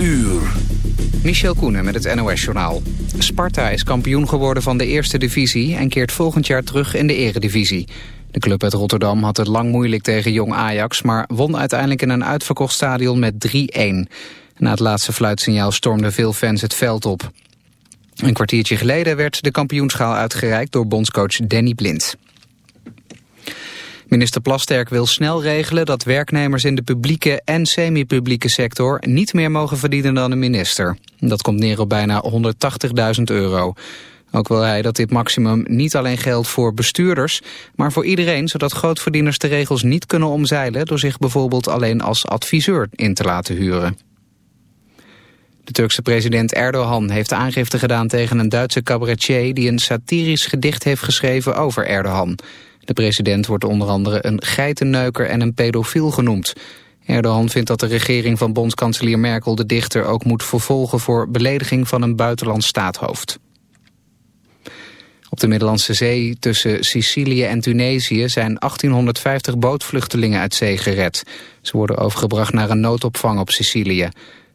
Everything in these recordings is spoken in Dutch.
uur. Michel Koenen met het NOS-journaal. Sparta is kampioen geworden van de eerste divisie... en keert volgend jaar terug in de eredivisie. De club uit Rotterdam had het lang moeilijk tegen Jong Ajax... maar won uiteindelijk in een uitverkocht stadion met 3-1. Na het laatste fluitsignaal stormden veel fans het veld op. Een kwartiertje geleden werd de kampioenschaal uitgereikt... door bondscoach Danny Blind. Minister Plasterk wil snel regelen dat werknemers in de publieke en semi-publieke sector niet meer mogen verdienen dan een minister. Dat komt neer op bijna 180.000 euro. Ook wil hij dat dit maximum niet alleen geldt voor bestuurders, maar voor iedereen, zodat grootverdieners de regels niet kunnen omzeilen door zich bijvoorbeeld alleen als adviseur in te laten huren. De Turkse president Erdogan heeft aangifte gedaan tegen een Duitse cabaretier die een satirisch gedicht heeft geschreven over Erdogan. De president wordt onder andere een geitenneuker en een pedofiel genoemd. Erdogan vindt dat de regering van bondskanselier Merkel de dichter ook moet vervolgen voor belediging van een buitenlands staathoofd. Op de Middellandse Zee tussen Sicilië en Tunesië zijn 1850 bootvluchtelingen uit zee gered. Ze worden overgebracht naar een noodopvang op Sicilië.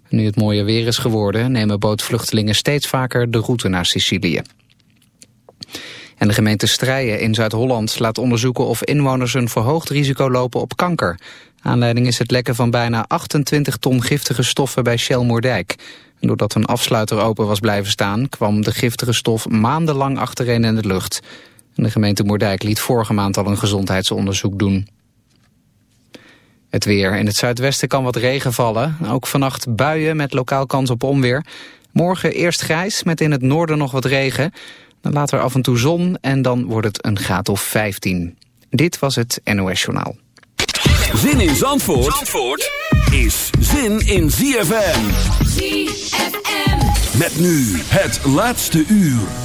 Nu het mooie weer is geworden nemen bootvluchtelingen steeds vaker de route naar Sicilië. En de gemeente Strijen in Zuid-Holland laat onderzoeken of inwoners een verhoogd risico lopen op kanker. Aanleiding is het lekken van bijna 28 ton giftige stoffen bij Shell Moerdijk. doordat een afsluiter open was blijven staan, kwam de giftige stof maandenlang achtereen in de lucht. En de gemeente Moerdijk liet vorige maand al een gezondheidsonderzoek doen. Het weer. In het zuidwesten kan wat regen vallen. Ook vannacht buien met lokaal kans op onweer. Morgen eerst grijs met in het noorden nog wat regen. Dan later af en toe zon en dan wordt het een graad of 15. Dit was het NOS Journaal. Zin in Zandvoort, Zandvoort is zin in ZFM. ZFM. Met nu het laatste uur.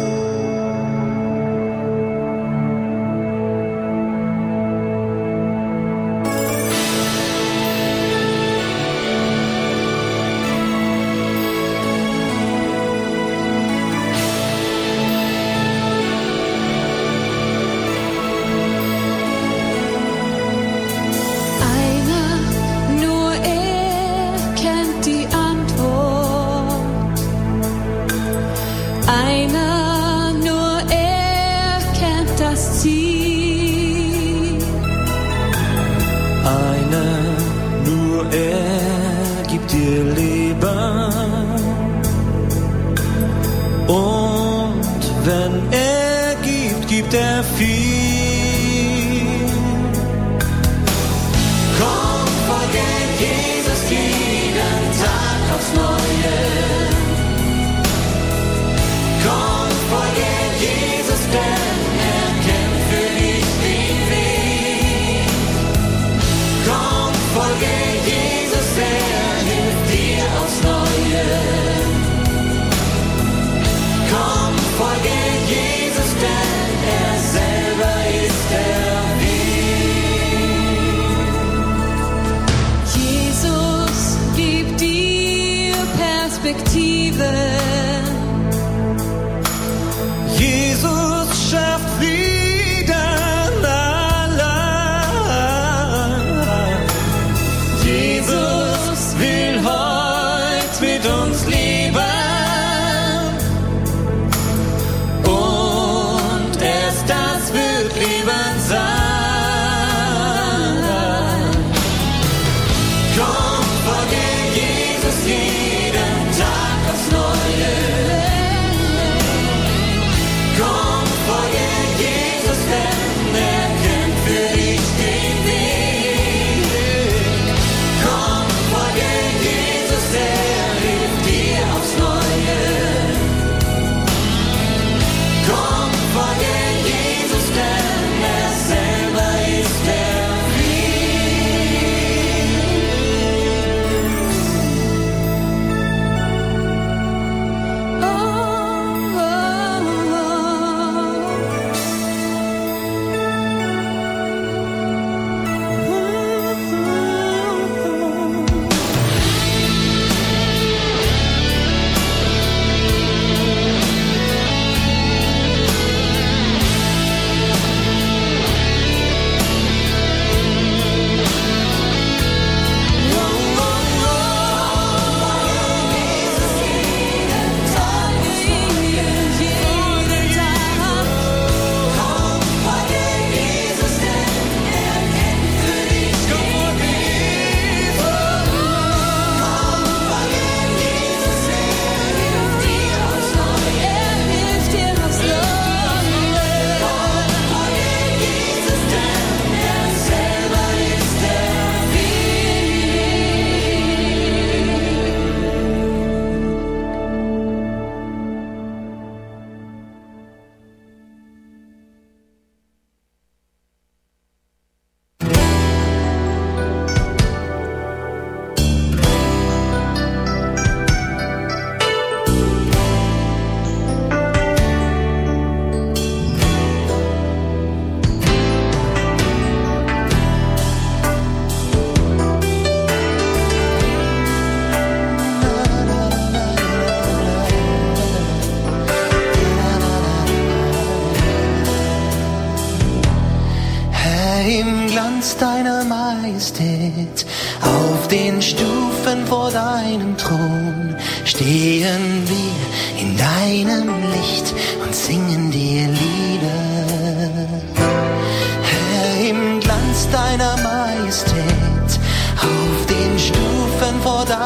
refuge.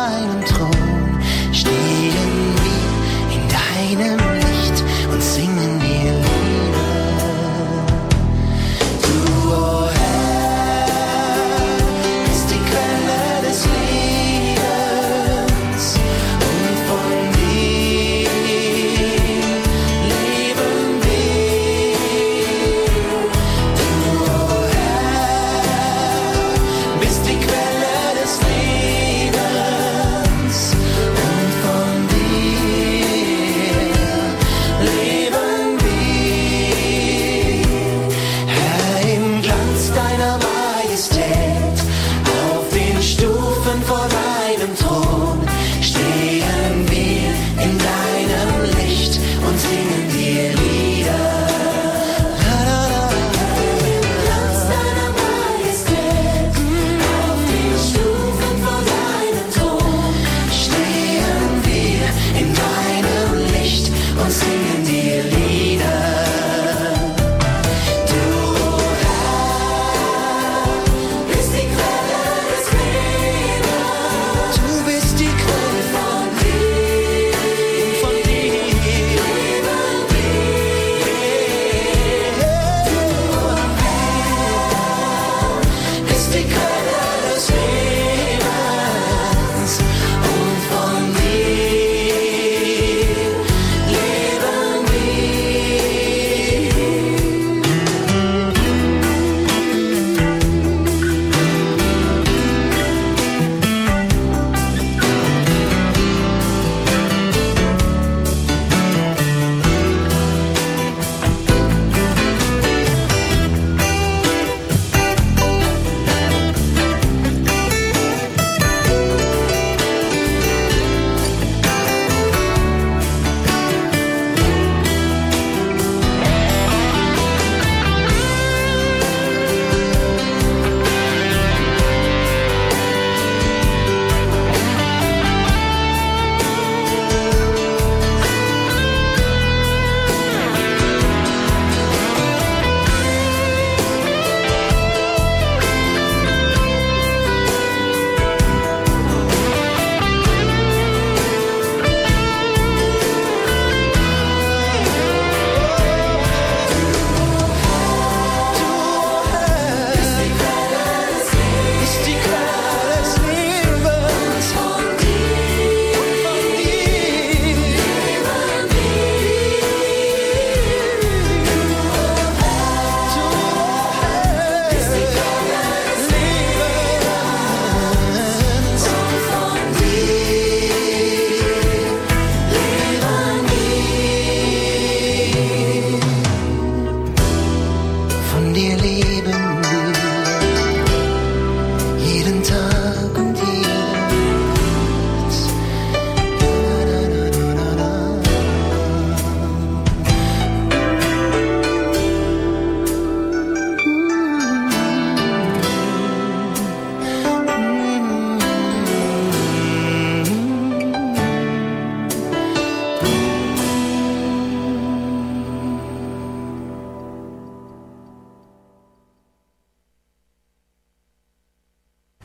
mind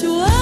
sure.